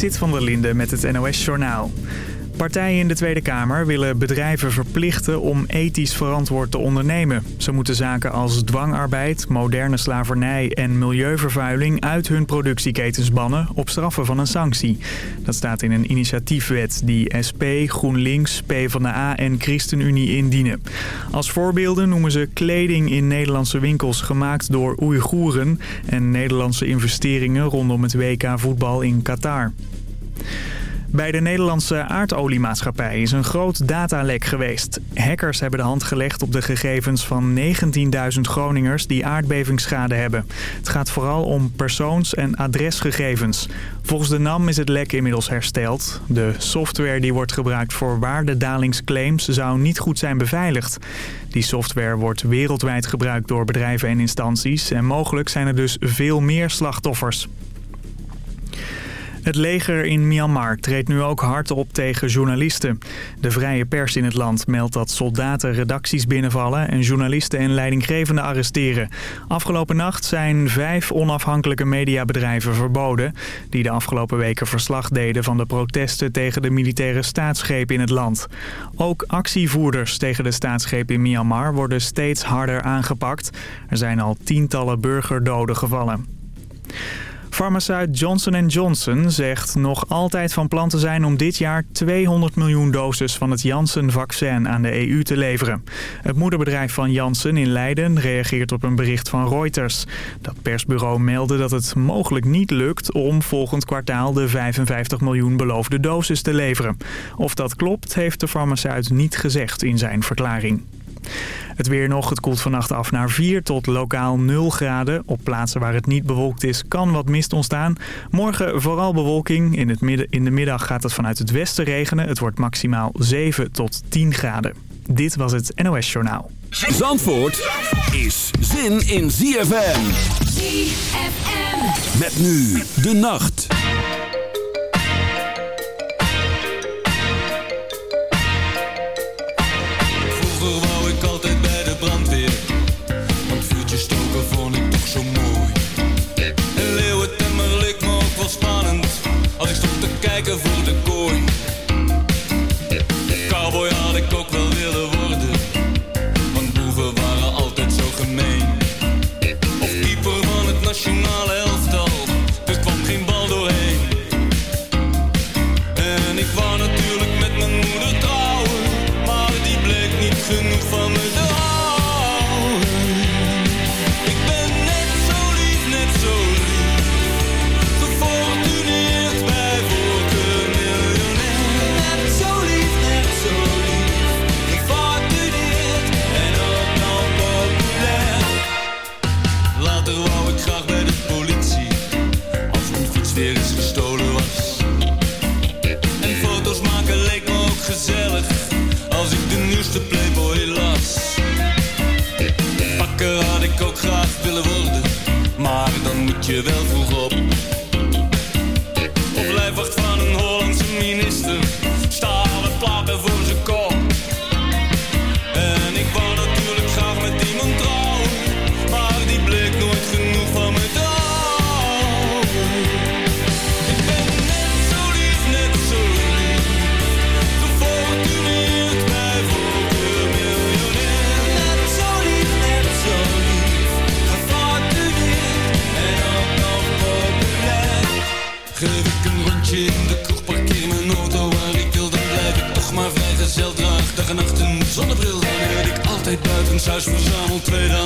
Zit van der Linde met het NOS-journaal. Partijen in de Tweede Kamer willen bedrijven verplichten om ethisch verantwoord te ondernemen. Ze moeten zaken als dwangarbeid, moderne slavernij en milieuvervuiling uit hun productieketens bannen op straffen van een sanctie. Dat staat in een initiatiefwet die SP, GroenLinks, PvdA en ChristenUnie indienen. Als voorbeelden noemen ze kleding in Nederlandse winkels gemaakt door Oeigoeren en Nederlandse investeringen rondom het WK voetbal in Qatar. Bij de Nederlandse aardoliemaatschappij is een groot datalek geweest. Hackers hebben de hand gelegd op de gegevens van 19.000 Groningers die aardbevingsschade hebben. Het gaat vooral om persoons- en adresgegevens. Volgens de NAM is het lek inmiddels hersteld. De software die wordt gebruikt voor waardedalingsclaims zou niet goed zijn beveiligd. Die software wordt wereldwijd gebruikt door bedrijven en instanties en mogelijk zijn er dus veel meer slachtoffers. Het leger in Myanmar treedt nu ook hard op tegen journalisten. De vrije pers in het land meldt dat soldaten redacties binnenvallen... en journalisten en leidinggevenden arresteren. Afgelopen nacht zijn vijf onafhankelijke mediabedrijven verboden... die de afgelopen weken verslag deden van de protesten... tegen de militaire staatsgreep in het land. Ook actievoerders tegen de staatsgreep in Myanmar worden steeds harder aangepakt. Er zijn al tientallen burgerdoden gevallen. Farmaceut Johnson Johnson zegt nog altijd van plan te zijn om dit jaar 200 miljoen doses van het Janssen-vaccin aan de EU te leveren. Het moederbedrijf van Janssen in Leiden reageert op een bericht van Reuters. Dat persbureau meldde dat het mogelijk niet lukt om volgend kwartaal de 55 miljoen beloofde doses te leveren. Of dat klopt heeft de farmaceut niet gezegd in zijn verklaring. Het weer nog, het koelt vannacht af naar 4 tot lokaal 0 graden. Op plaatsen waar het niet bewolkt is kan wat mist ontstaan. Morgen vooral bewolking. In, het midden, in de middag gaat het vanuit het westen regenen. Het wordt maximaal 7 tot 10 graden. Dit was het NOS Journaal. Zandvoort is zin in ZFM. ZFM. Met nu de nacht. Wel 2000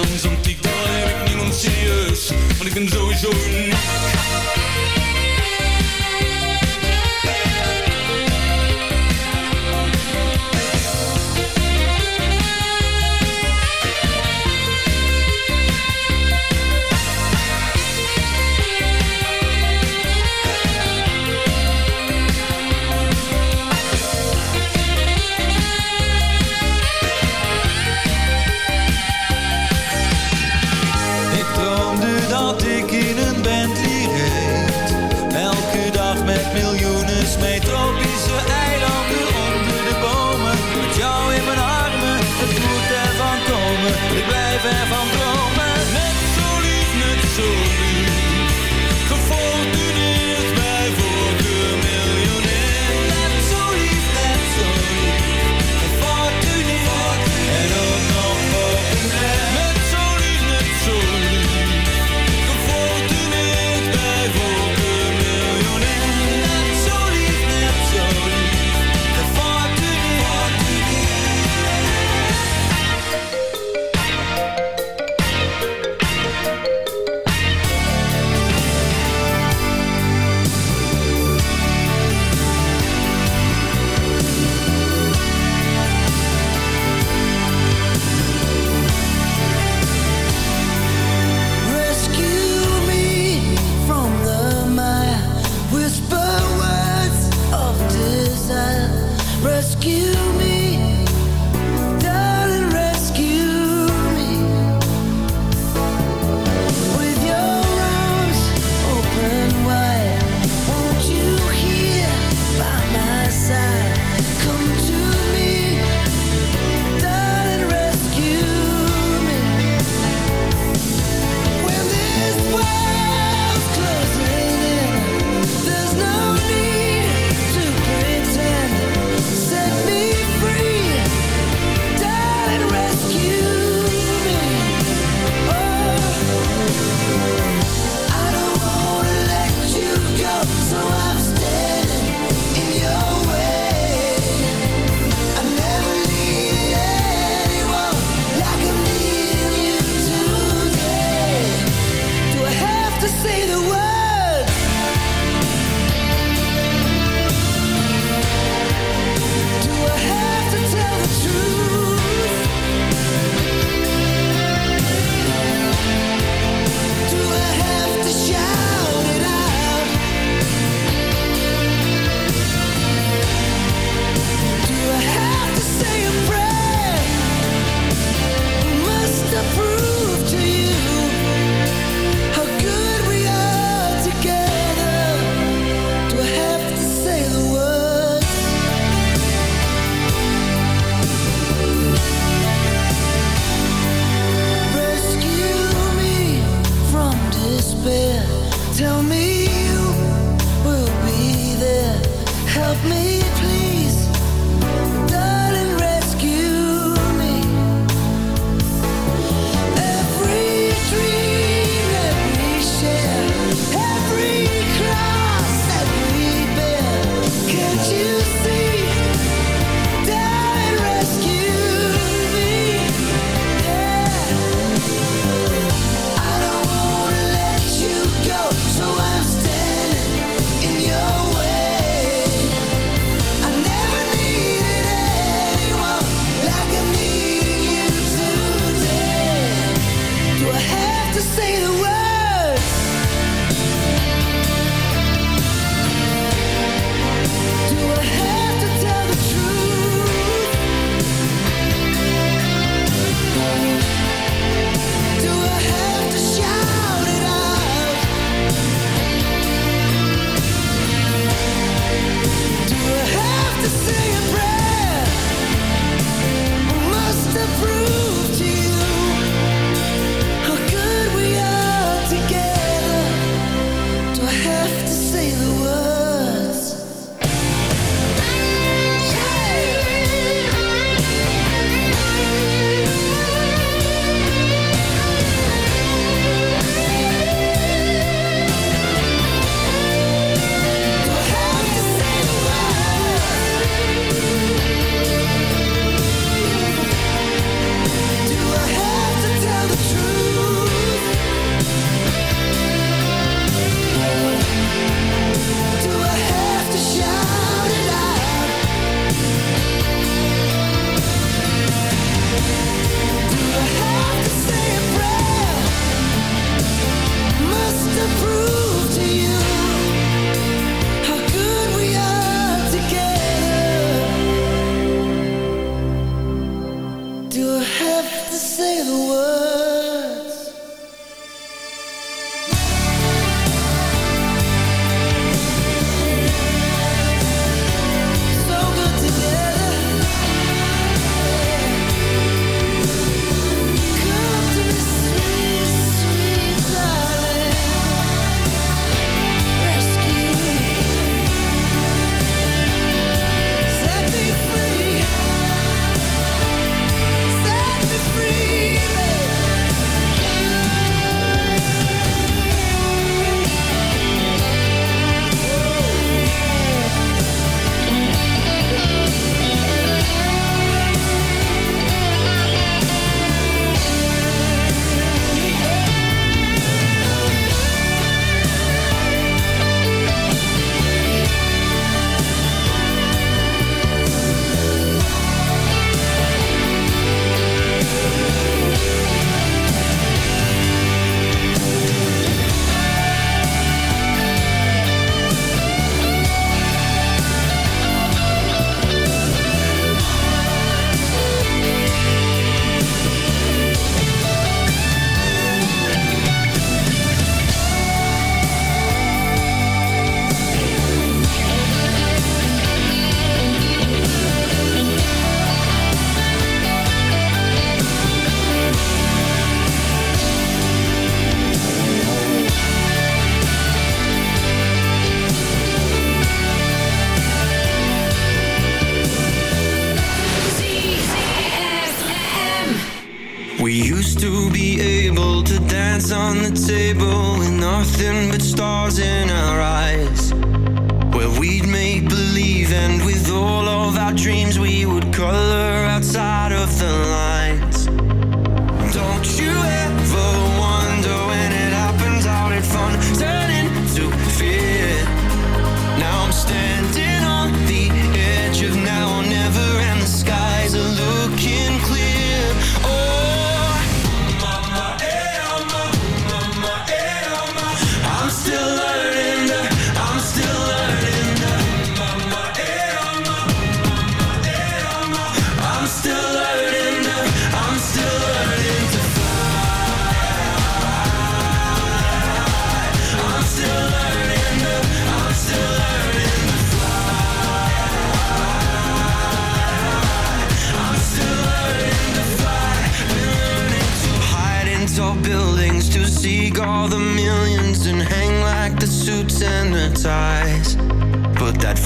tall buildings to seek all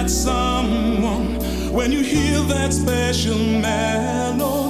that someone when you hear that special melody.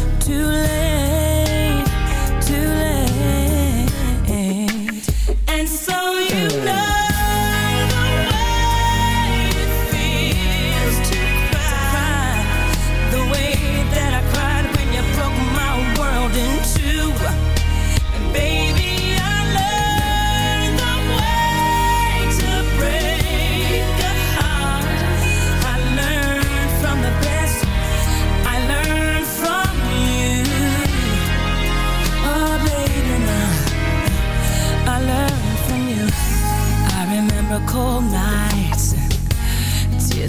too late.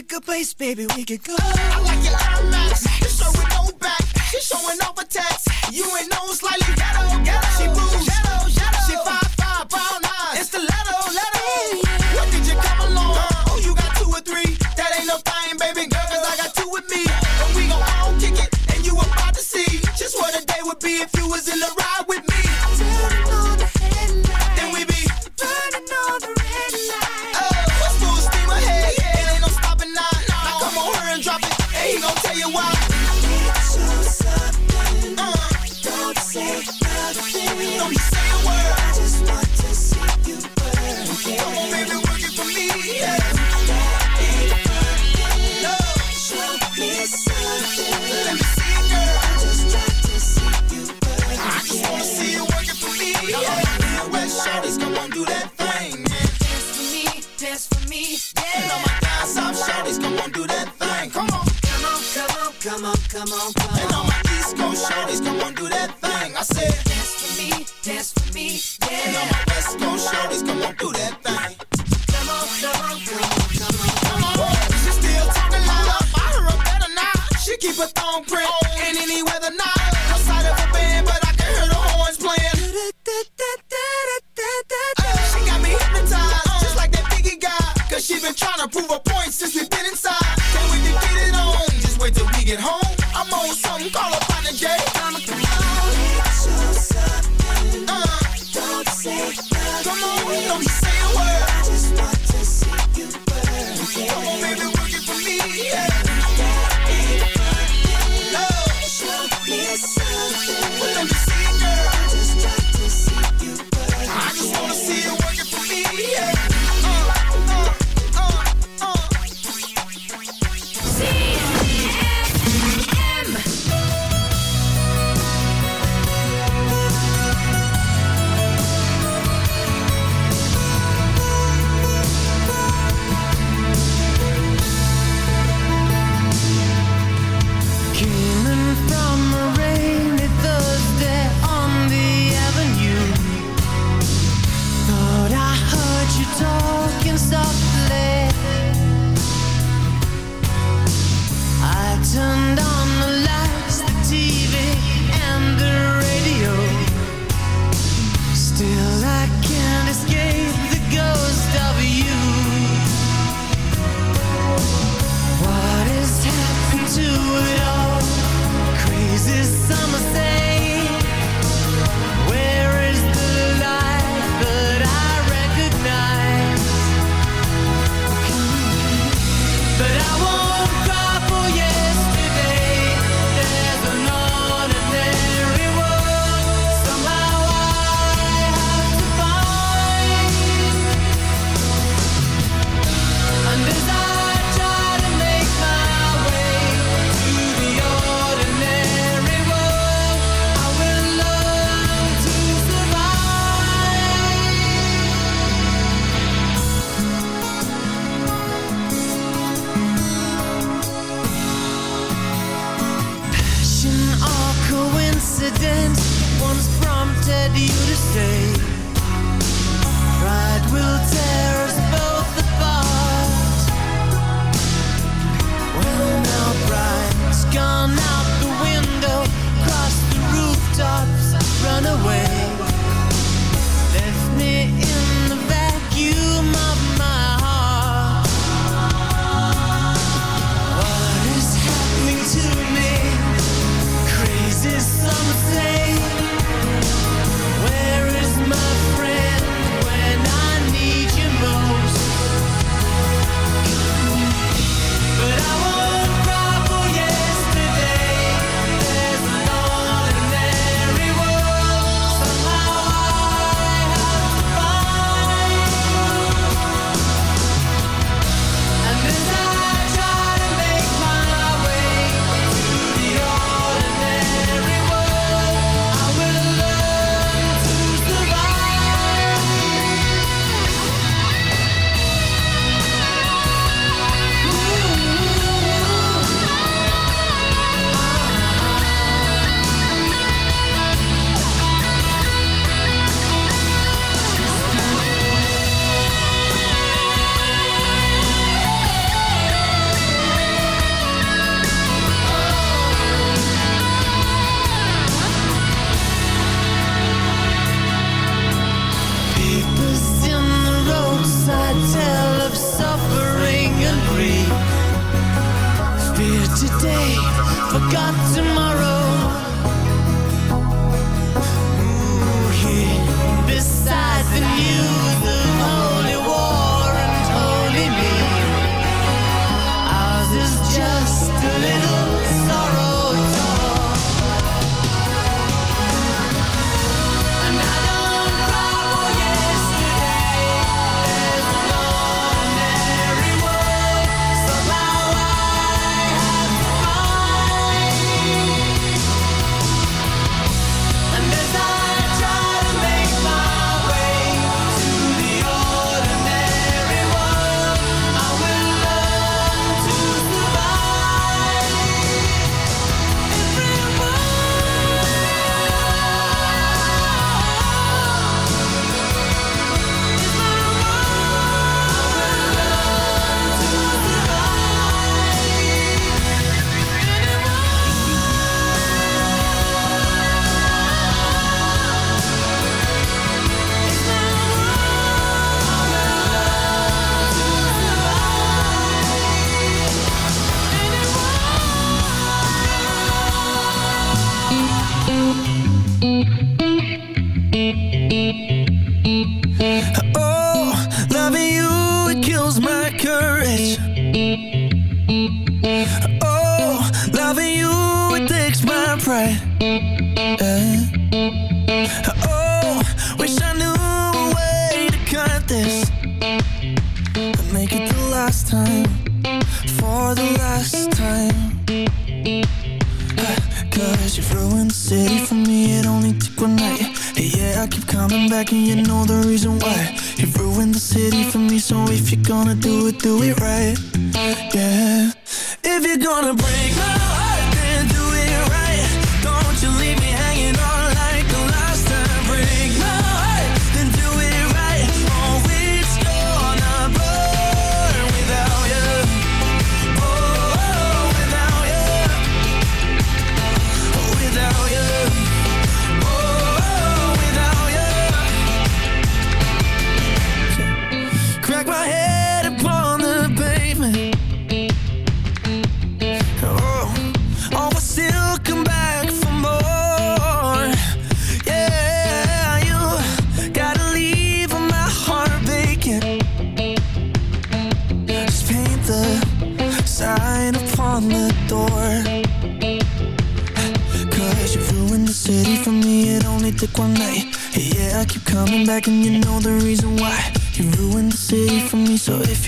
Pick a place, baby, we could go. I like your Iron Max. Nice. Your with no back. She showing off a text. You ain't no slightly ghetto, ghetto. She bougie.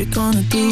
You're gonna do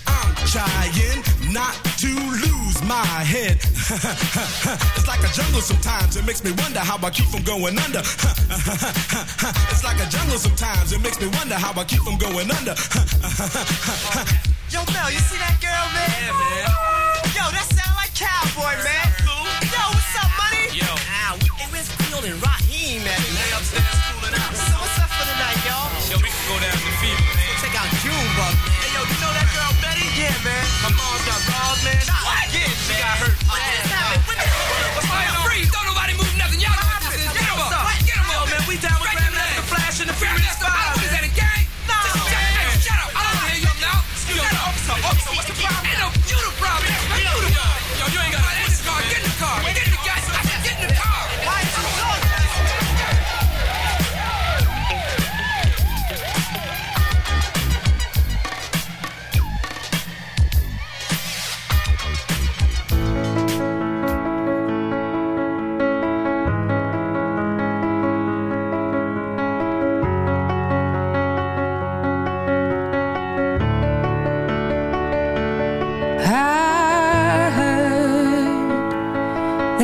I'm trying not to lose my head. it's like a jungle sometimes. It makes me wonder how I keep from going under. it's like a jungle sometimes. It makes me wonder how I keep from going under. Yo, Mel, you see that girl, man? Yeah, man. Yo, that sound like cowboy, man. Yo, what's up, money? Yo. Ah, hey, where's Field and Raheem My mom's got balls, man. What? Yeah, she got hurt. What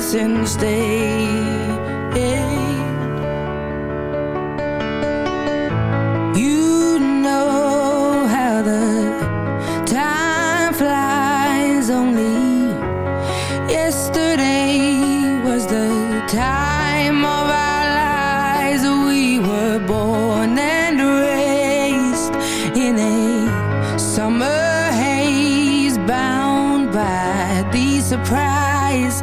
hurts instead. You know how the time flies only Yesterday was the time of our lives. We were born and raised in a summer haze, bound by the surprise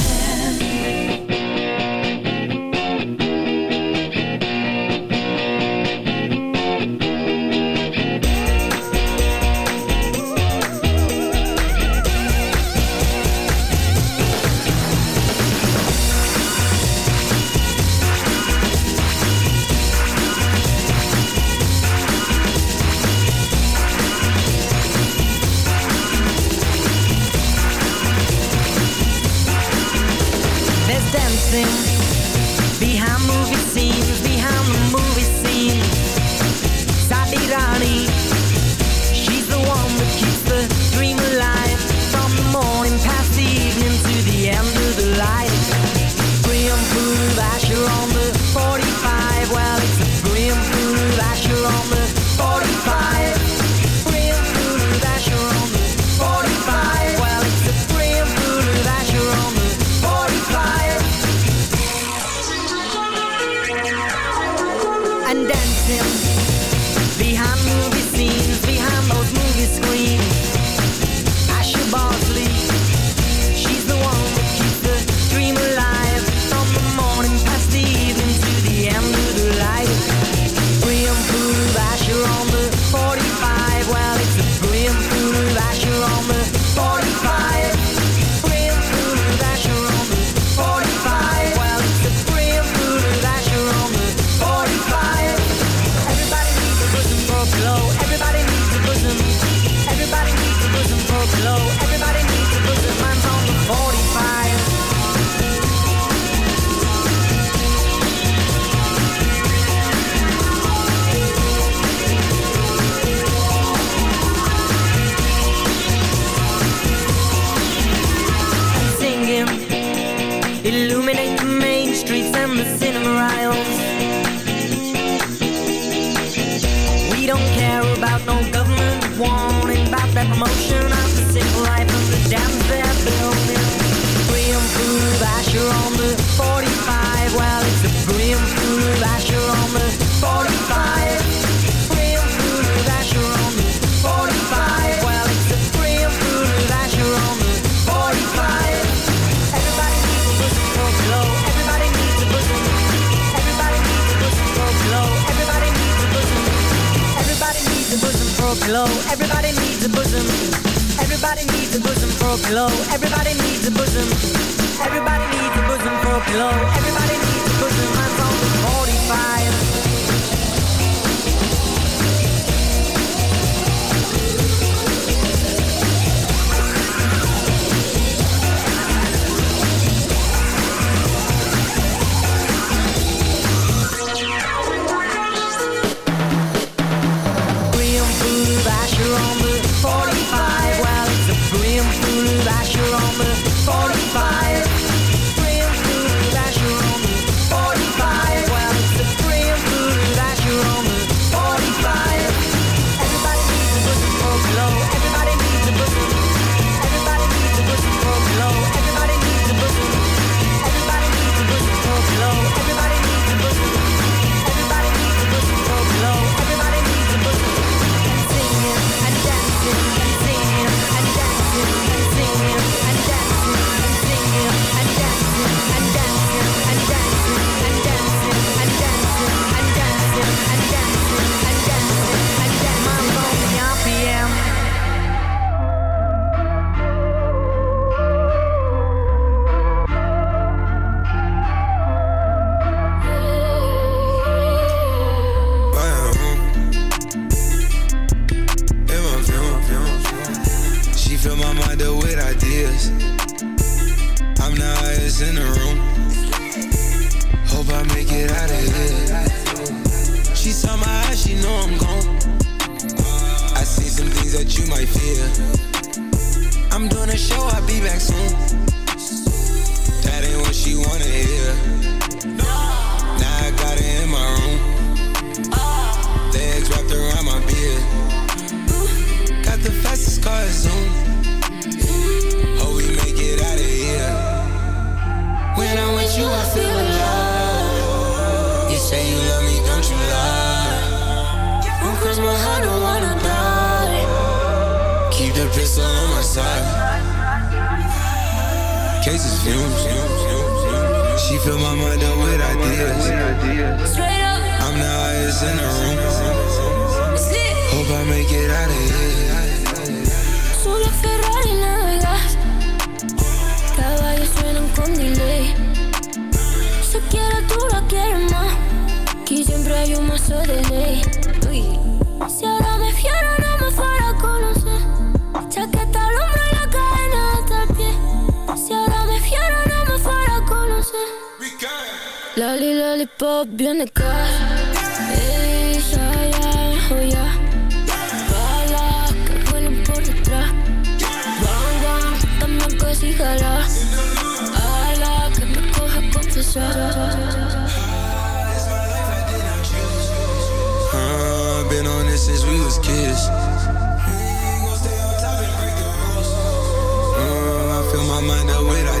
Pistol on my side. Cases fumes. She fill my mind up with ideas. Straight up, I'm the highest in the room. Hope I make it out of here. Solo Ferrari navegas Caballos suenan con delay Se quiere tú la quieres más Aquí siempre hay un mazo de ley Si ahora me fiero lollipop, bien de casa Ella ya, ya Balas que vuelan por detrás Bang, bang, también que jala Ala, que me coja confesar Uh, been on this since we was kids. Uh, I fill my mind up with.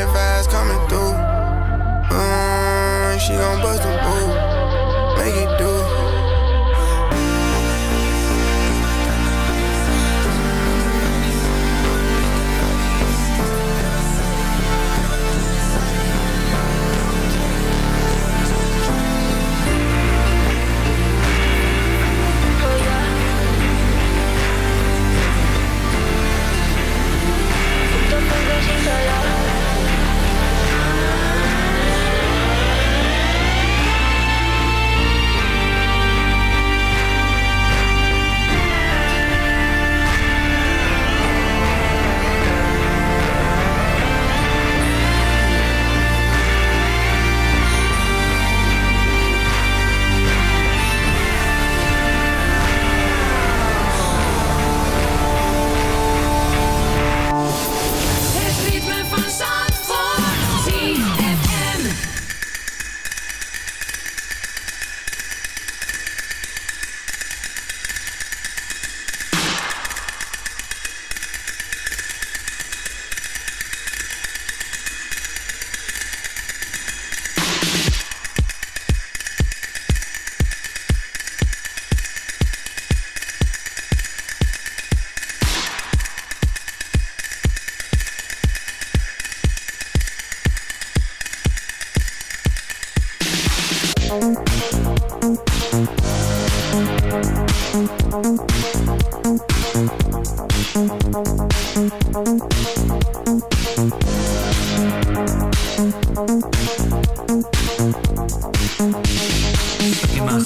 coming through. Mm, she gon' bust a move,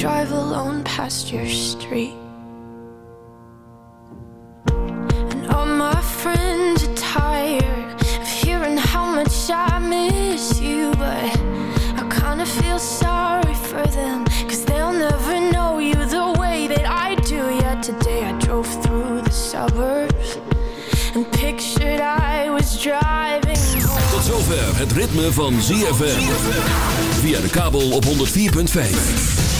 drive alone past your street. And all my friends are tired of hearing how much I miss you, but I kinda feel sorry for them, cause they'll never know you the way that I do. Yet today I drove through the suburbs and pictured I was driving home. Tot zover het ritme van ZFM. Via de kabel op 104.5.